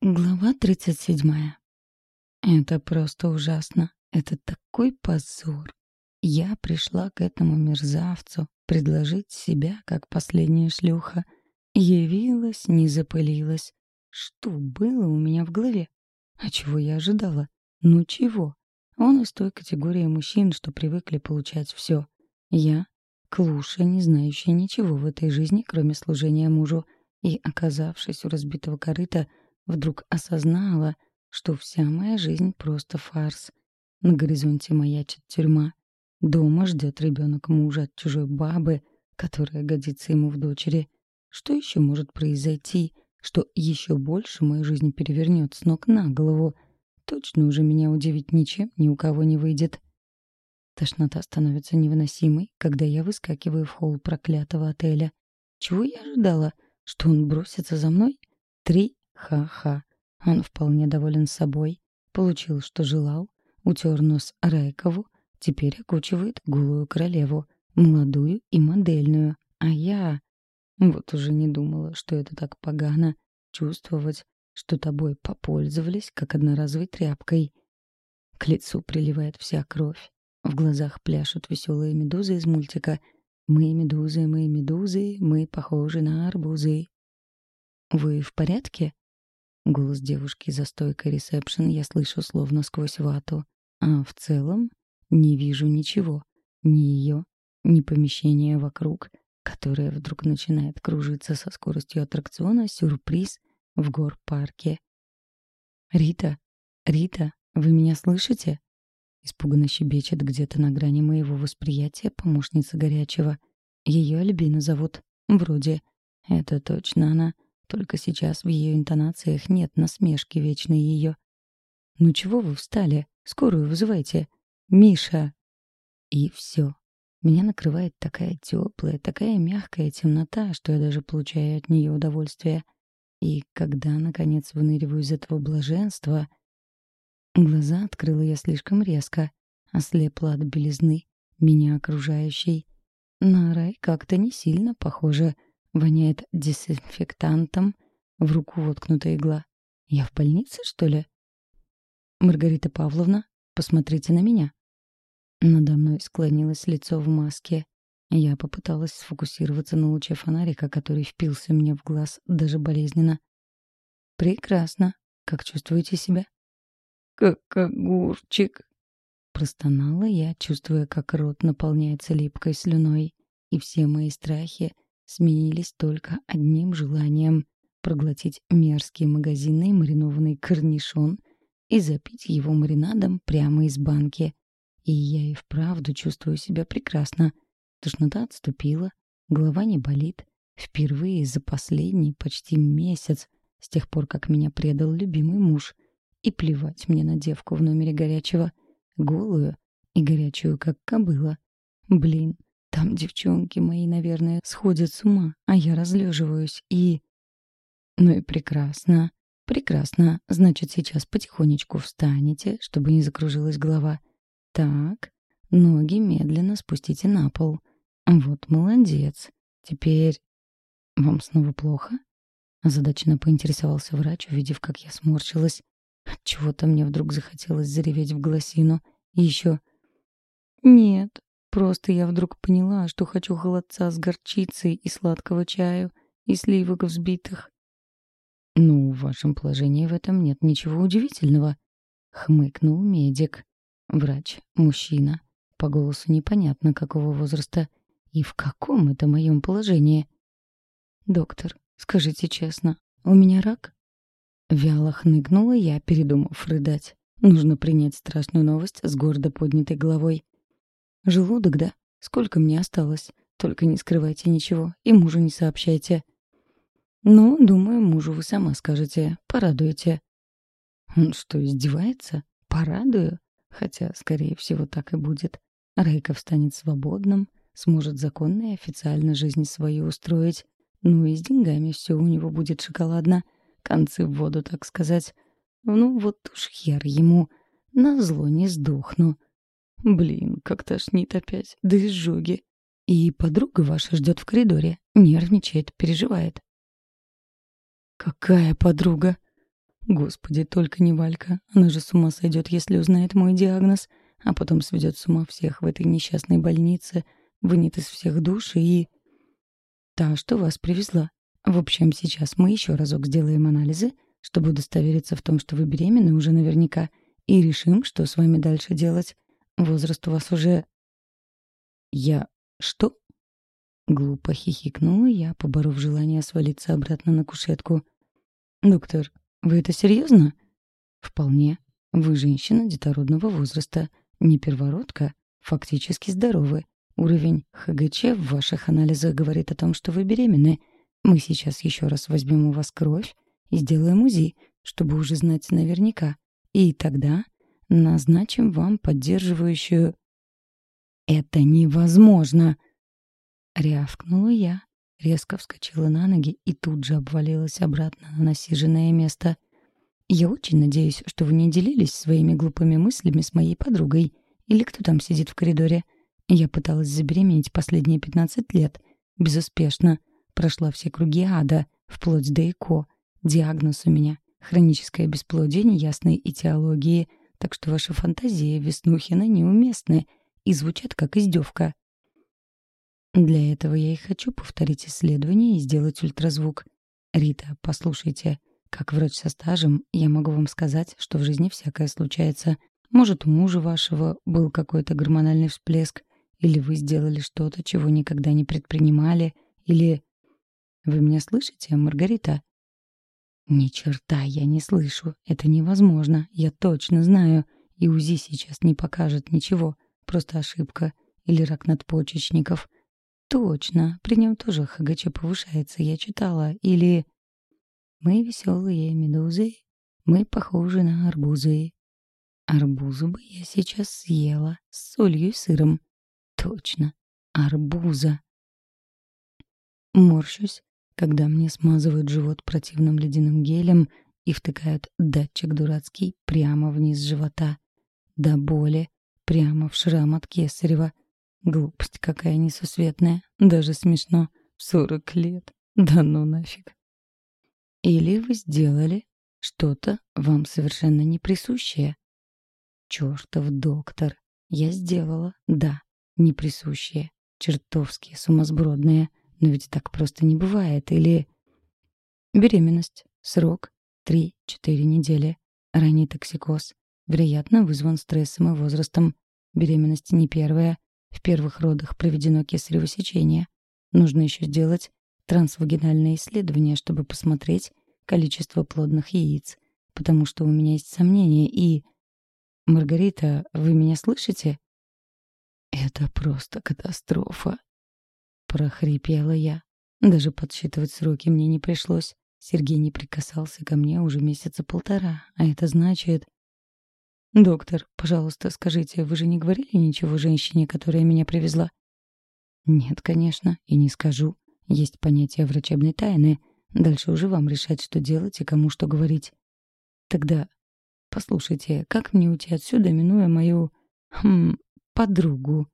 Глава 37. Это просто ужасно. Это такой позор. Я пришла к этому мерзавцу предложить себя как последняя шлюха. Явилась, не запылилась. Что было у меня в голове? А чего я ожидала? Ну чего? Он из той категории мужчин, что привыкли получать все. Я — клуша, не знающая ничего в этой жизни, кроме служения мужу. И, оказавшись у разбитого корыта, — Вдруг осознала, что вся моя жизнь просто фарс. На горизонте маячит тюрьма. Дома ждет ребенок мужа от чужой бабы, которая годится ему в дочери. Что еще может произойти, что еще больше мою жизнь перевернет с ног на голову? Точно уже меня удивить ничем ни у кого не выйдет. Тошнота становится невыносимой, когда я выскакиваю в холл проклятого отеля. Чего я ожидала? Что он бросится за мной? Три Ха-ха, он вполне доволен собой, получил, что желал, утер нос Райкову, теперь окучивает голую королеву, молодую и модельную, а я... Вот уже не думала, что это так погано — чувствовать, что тобой попользовались, как одноразовой тряпкой. К лицу приливает вся кровь. В глазах пляшут веселые медузы из мультика «Мы медузы, мы медузы, мы похожи на арбузы». «Вы в порядке?» Голос девушки за стойкой ресепшн я слышу словно сквозь вату. А в целом не вижу ничего. Ни ее, ни помещения вокруг, которое вдруг начинает кружиться со скоростью аттракциона «Сюрприз» в гор-парке. «Рита! Рита! Вы меня слышите?» Испуганно щебечет где-то на грани моего восприятия помощница горячего. Ее Альбина зовут. Вроде. Это точно она. Только сейчас в ее интонациях нет насмешки вечной ее. «Ну чего вы встали? Скорую вызывайте! Миша!» И все. Меня накрывает такая теплая, такая мягкая темнота, что я даже получаю от нее удовольствие. И когда, наконец, выныриваю из этого блаженства, глаза открыла я слишком резко, ослепла от белизны, меня окружающей. На рай как-то не сильно похоже — Воняет дезинфектантом, в руку воткнута игла. Я в больнице, что ли? Маргарита Павловна, посмотрите на меня. Надо мной склонилось лицо в маске. Я попыталась сфокусироваться на луче фонарика, который впился мне в глаз даже болезненно. «Прекрасно. Как чувствуете себя?» «Как огурчик», — простонала я, чувствуя, как рот наполняется липкой слюной, и все мои страхи — сменились только одним желанием — проглотить мерзкие магазины и маринованный корнишон и запить его маринадом прямо из банки. И я и вправду чувствую себя прекрасно. Тошнота отступила, голова не болит. Впервые за последний почти месяц, с тех пор, как меня предал любимый муж. И плевать мне на девку в номере горячего. Голую и горячую, как кобыла. Блин, там девчонки мои, наверное, сходят с ума, а я разлеживаюсь и... Ну и прекрасно. Прекрасно. Значит, сейчас потихонечку встанете, чтобы не закружилась голова. Так, ноги медленно спустите на пол. Вот молодец. Теперь... Вам снова плохо? Озадаченно поинтересовался врач, увидев, как я сморщилась. Чего-то мне вдруг захотелось зареветь в гласину? И еще... «Нет, Просто я вдруг поняла, что хочу холодца с горчицей и сладкого чаю, и сливок взбитых. «Ну, в вашем положении в этом нет ничего удивительного», — хмыкнул медик. Врач, мужчина, по голосу непонятно какого возраста и в каком это моем положении. «Доктор, скажите честно, у меня рак?» Вяло хныгнула я, передумав рыдать. Нужно принять страшную новость с гордо поднятой головой. Желудок, да? Сколько мне осталось? Только не скрывайте ничего и мужу не сообщайте. Ну, думаю, мужу вы сама скажете. Порадуете. Он что, издевается? Порадую? Хотя, скорее всего, так и будет. Рейков станет свободным, сможет законно и официально жизнь свою устроить. Ну и с деньгами все у него будет шоколадно. Концы в воду, так сказать. Ну вот уж хер ему. на зло не сдохну. Блин, как тошнит опять. Да и. И подруга ваша ждет в коридоре. Нервничает, переживает. Какая подруга? Господи, только не Валька. Она же с ума сойдет, если узнает мой диагноз, а потом сведет с ума всех в этой несчастной больнице, вынет из всех души и... Та, что вас привезла. В общем, сейчас мы еще разок сделаем анализы, чтобы удостовериться в том, что вы беременны уже наверняка, и решим, что с вами дальше делать. Возраст у вас уже... Я... Что? Глупо хихикнула я, поборов желание свалиться обратно на кушетку. «Доктор, вы это серьезно?» «Вполне. Вы женщина детородного возраста, не первородка, фактически здоровы. Уровень ХГЧ в ваших анализах говорит о том, что вы беременны. Мы сейчас еще раз возьмем у вас кровь и сделаем УЗИ, чтобы уже знать наверняка. И тогда Назначим вам поддерживающую...» «Это невозможно!» Рявкнула я, резко вскочила на ноги и тут же обвалилась обратно на насиженное место. «Я очень надеюсь, что вы не делились своими глупыми мыслями с моей подругой. Или кто там сидит в коридоре?» Я пыталась забеременеть последние 15 лет. Безуспешно. Прошла все круги ада, вплоть до ЭКО. Диагноз у меня — хроническое бесплодие неясной этиологии — так что ваши фантазии Веснухина неуместны и звучат как издевка. Для этого я и хочу повторить исследование и сделать ультразвук. Рита, послушайте, как врач со стажем, я могу вам сказать, что в жизни всякое случается. Может, у мужа вашего был какой-то гормональный всплеск, или вы сделали что-то, чего никогда не предпринимали, или... Вы меня слышите, Маргарита? «Ни черта я не слышу. Это невозможно. Я точно знаю. И УЗИ сейчас не покажет ничего. Просто ошибка. Или рак надпочечников. Точно. При нем тоже ХГЧ повышается. Я читала. Или...» «Мы веселые медузы. Мы похожи на арбузы. Арбузу бы я сейчас съела. С солью и сыром. Точно. Арбуза». Морщусь, когда мне смазывают живот противным ледяным гелем и втыкают датчик дурацкий прямо вниз живота. До боли, прямо в шрам от кесарева. Глупость какая несусветная, даже смешно. Сорок лет, да ну нафиг. Или вы сделали что-то вам совершенно не присущее. Чёртов доктор, я сделала, да, неприсущее, чертовски сумасбродное — но ведь так просто не бывает. Или беременность, срок 3-4 недели, ранний токсикоз, вероятно, вызван стрессом и возрастом. Беременность не первая, в первых родах проведено кесарево сечение. Нужно еще сделать трансвагинальное исследование, чтобы посмотреть количество плодных яиц, потому что у меня есть сомнения и... «Маргарита, вы меня слышите?» «Это просто катастрофа», прохрипела я. Даже подсчитывать сроки мне не пришлось. Сергей не прикасался ко мне уже месяца полтора, а это значит... «Доктор, пожалуйста, скажите, вы же не говорили ничего женщине, которая меня привезла?» «Нет, конечно, и не скажу. Есть понятие врачебной тайны. Дальше уже вам решать, что делать и кому что говорить. Тогда, послушайте, как мне уйти отсюда, минуя мою... Хм, подругу?»